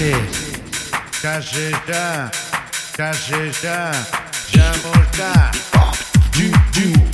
Kaşıda, kaşıda, kaşıda, çamurda. Düm düm.